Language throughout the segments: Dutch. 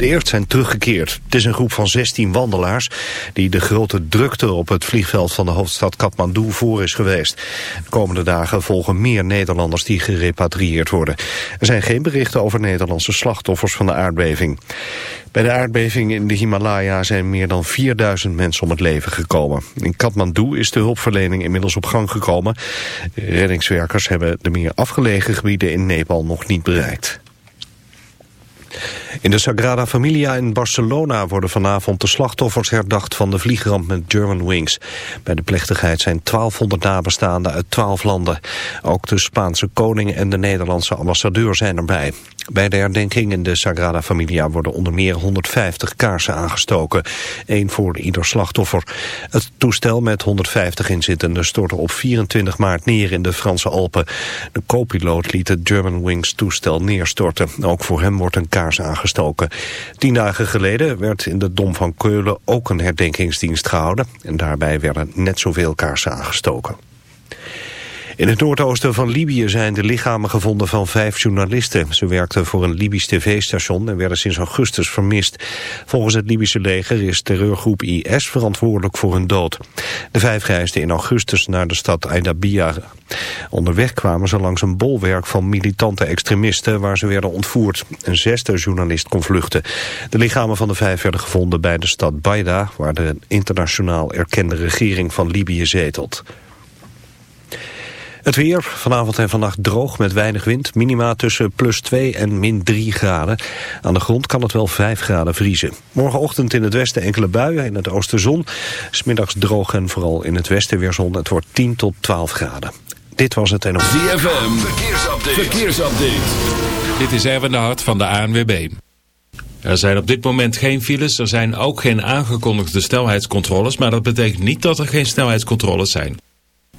De eerst zijn teruggekeerd. Het is een groep van 16 wandelaars die de grote drukte op het vliegveld van de hoofdstad Kathmandu voor is geweest. De komende dagen volgen meer Nederlanders die gerepatrieerd worden. Er zijn geen berichten over Nederlandse slachtoffers van de aardbeving. Bij de aardbeving in de Himalaya zijn meer dan 4000 mensen om het leven gekomen. In Kathmandu is de hulpverlening inmiddels op gang gekomen. Reddingswerkers hebben de meer afgelegen gebieden in Nepal nog niet bereikt. In de Sagrada Familia in Barcelona worden vanavond de slachtoffers herdacht van de vliegramp met Germanwings. Bij de plechtigheid zijn 1200 nabestaanden uit 12 landen. Ook de Spaanse koning en de Nederlandse ambassadeur zijn erbij. Bij de herdenking in de Sagrada Familia worden onder meer 150 kaarsen aangestoken. één voor ieder slachtoffer. Het toestel met 150 inzittenden stortte op 24 maart neer in de Franse Alpen. De co-piloot liet het Germanwings toestel neerstorten. Ook voor hem wordt een kaars aangestoken. Tien dagen geleden werd in de Dom van Keulen ook een herdenkingsdienst gehouden. En daarbij werden net zoveel kaarsen aangestoken. In het noordoosten van Libië zijn de lichamen gevonden van vijf journalisten. Ze werkten voor een Libisch tv-station en werden sinds augustus vermist. Volgens het Libische leger is terreurgroep IS verantwoordelijk voor hun dood. De vijf reisden in augustus naar de stad Aidabia. Onderweg kwamen ze langs een bolwerk van militante extremisten waar ze werden ontvoerd. Een zesde journalist kon vluchten. De lichamen van de vijf werden gevonden bij de stad Baida, waar de internationaal erkende regering van Libië zetelt. Het weer, vanavond en vannacht droog met weinig wind. Minima tussen plus 2 en min 3 graden. Aan de grond kan het wel 5 graden vriezen. Morgenochtend in het westen enkele buien, in het oosten zon. Smiddags droog en vooral in het westen weer zon. Het wordt 10 tot 12 graden. Dit was het en op... ZFM, verkeersupdate. verkeersupdate. Dit is Erwin de Hart van de ANWB. Er zijn op dit moment geen files, er zijn ook geen aangekondigde snelheidscontroles... maar dat betekent niet dat er geen snelheidscontroles zijn.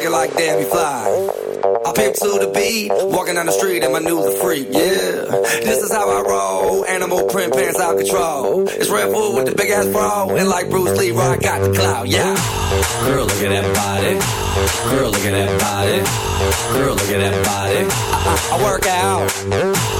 Looking like Debbie Fly. I pimp to the beat, walking down the street and my new the freak, yeah. This is how I roll, animal print pants out control. It's Red Bull with the big ass bra, and like Bruce Lee, I got the clout, yeah. Girl, look at that body. Girl, look at that body. Girl, look at that body. I, I, I work out.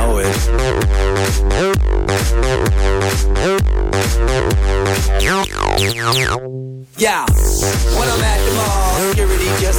Yeah, when I'm at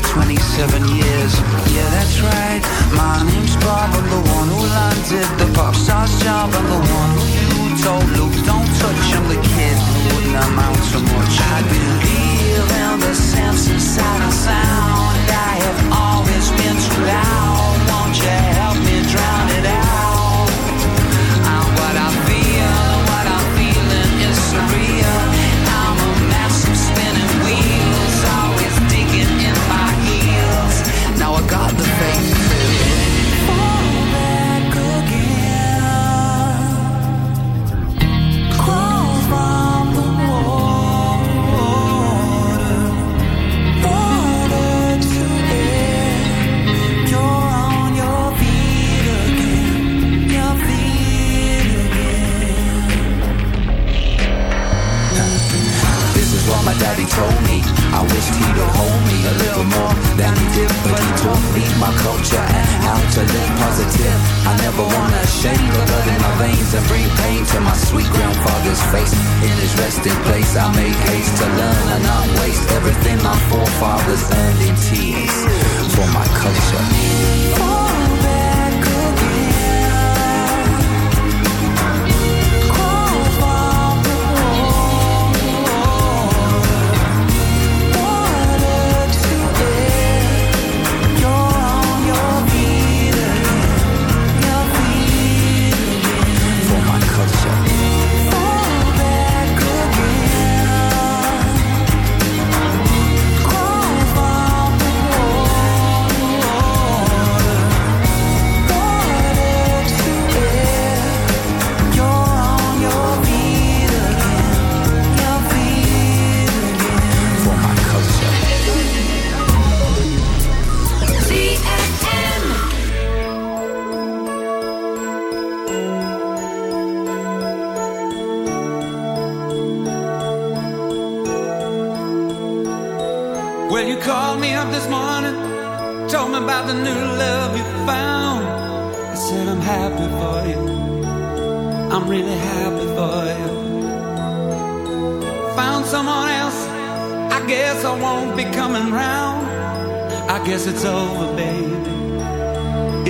For 27 years. Yeah, that's right. My name's Bob. I'm the one who landed the pop star's job. I'm the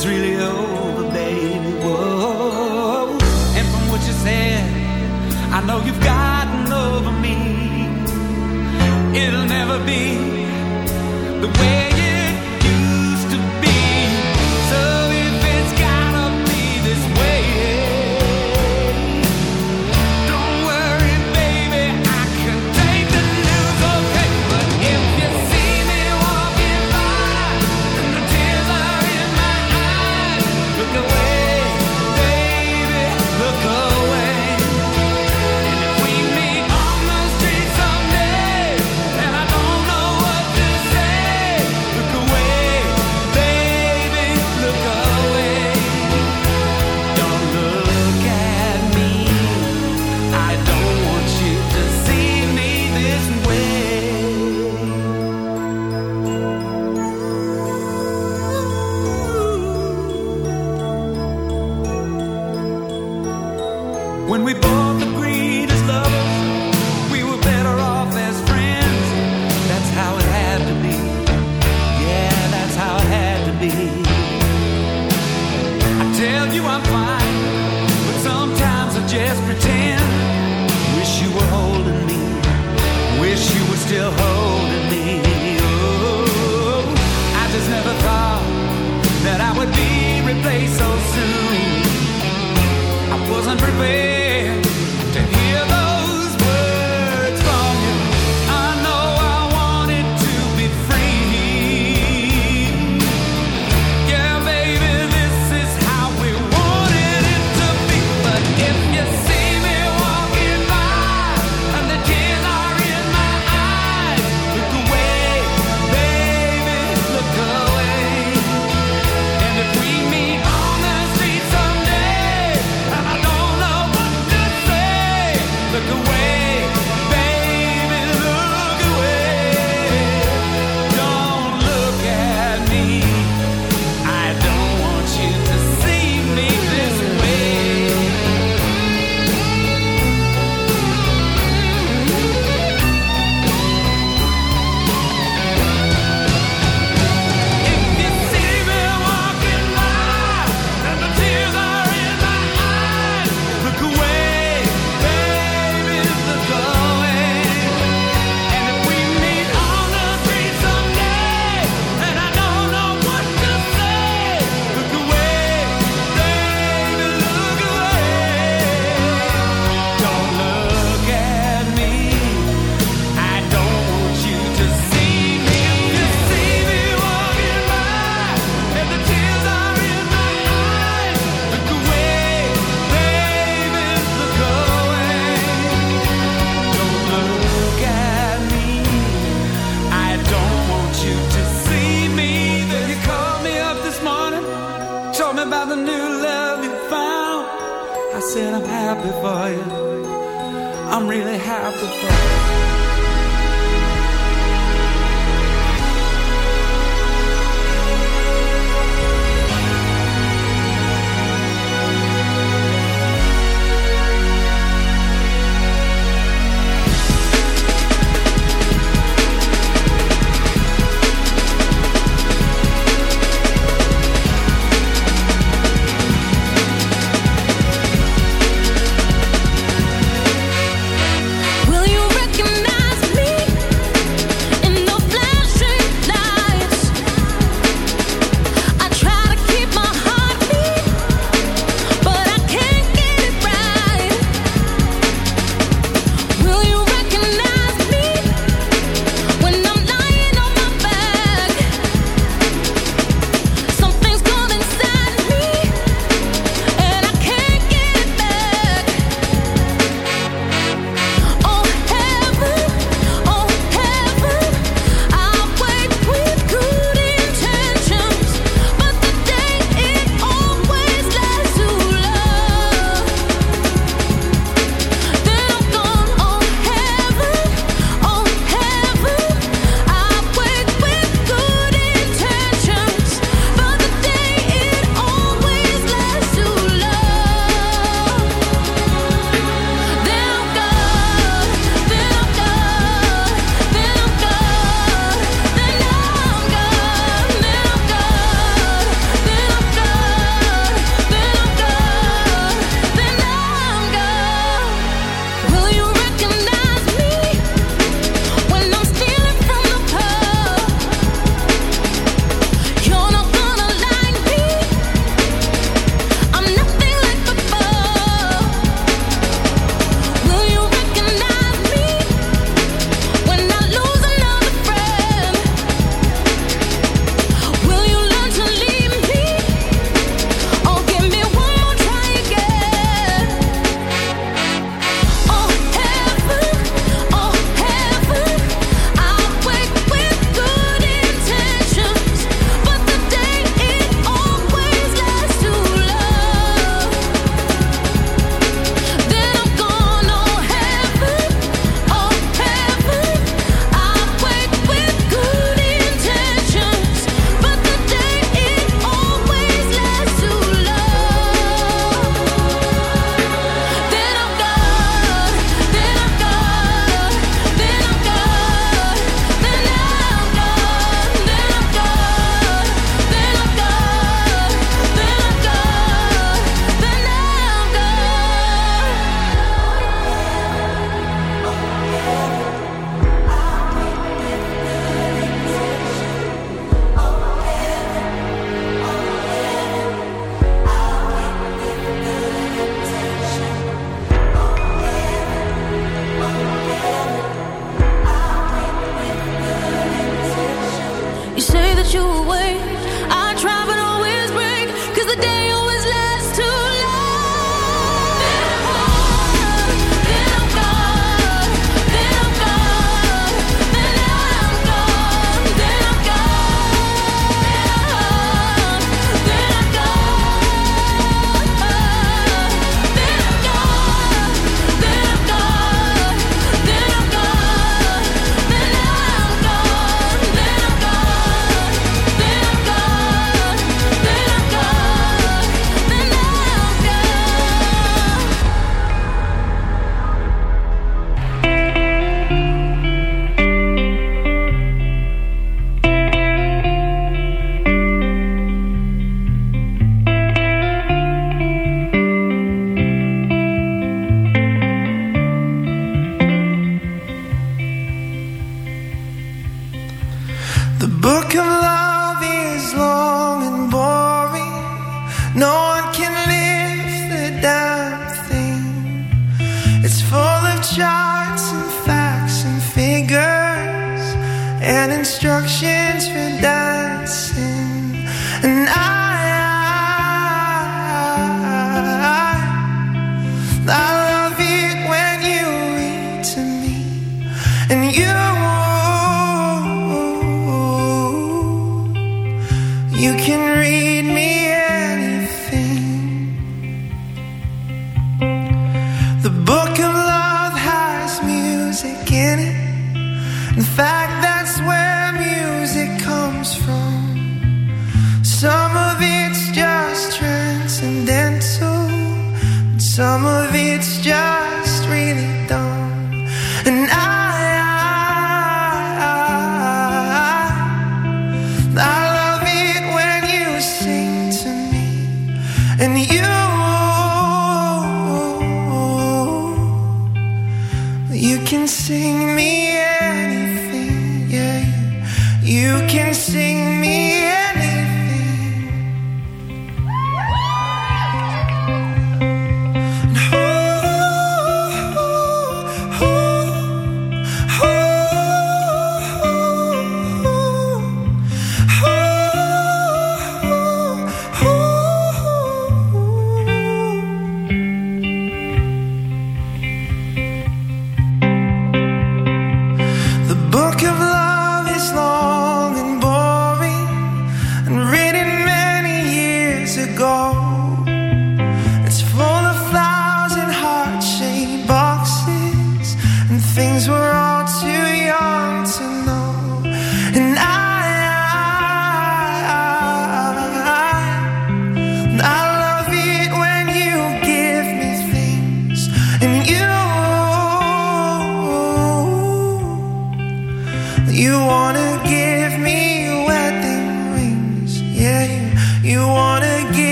It's really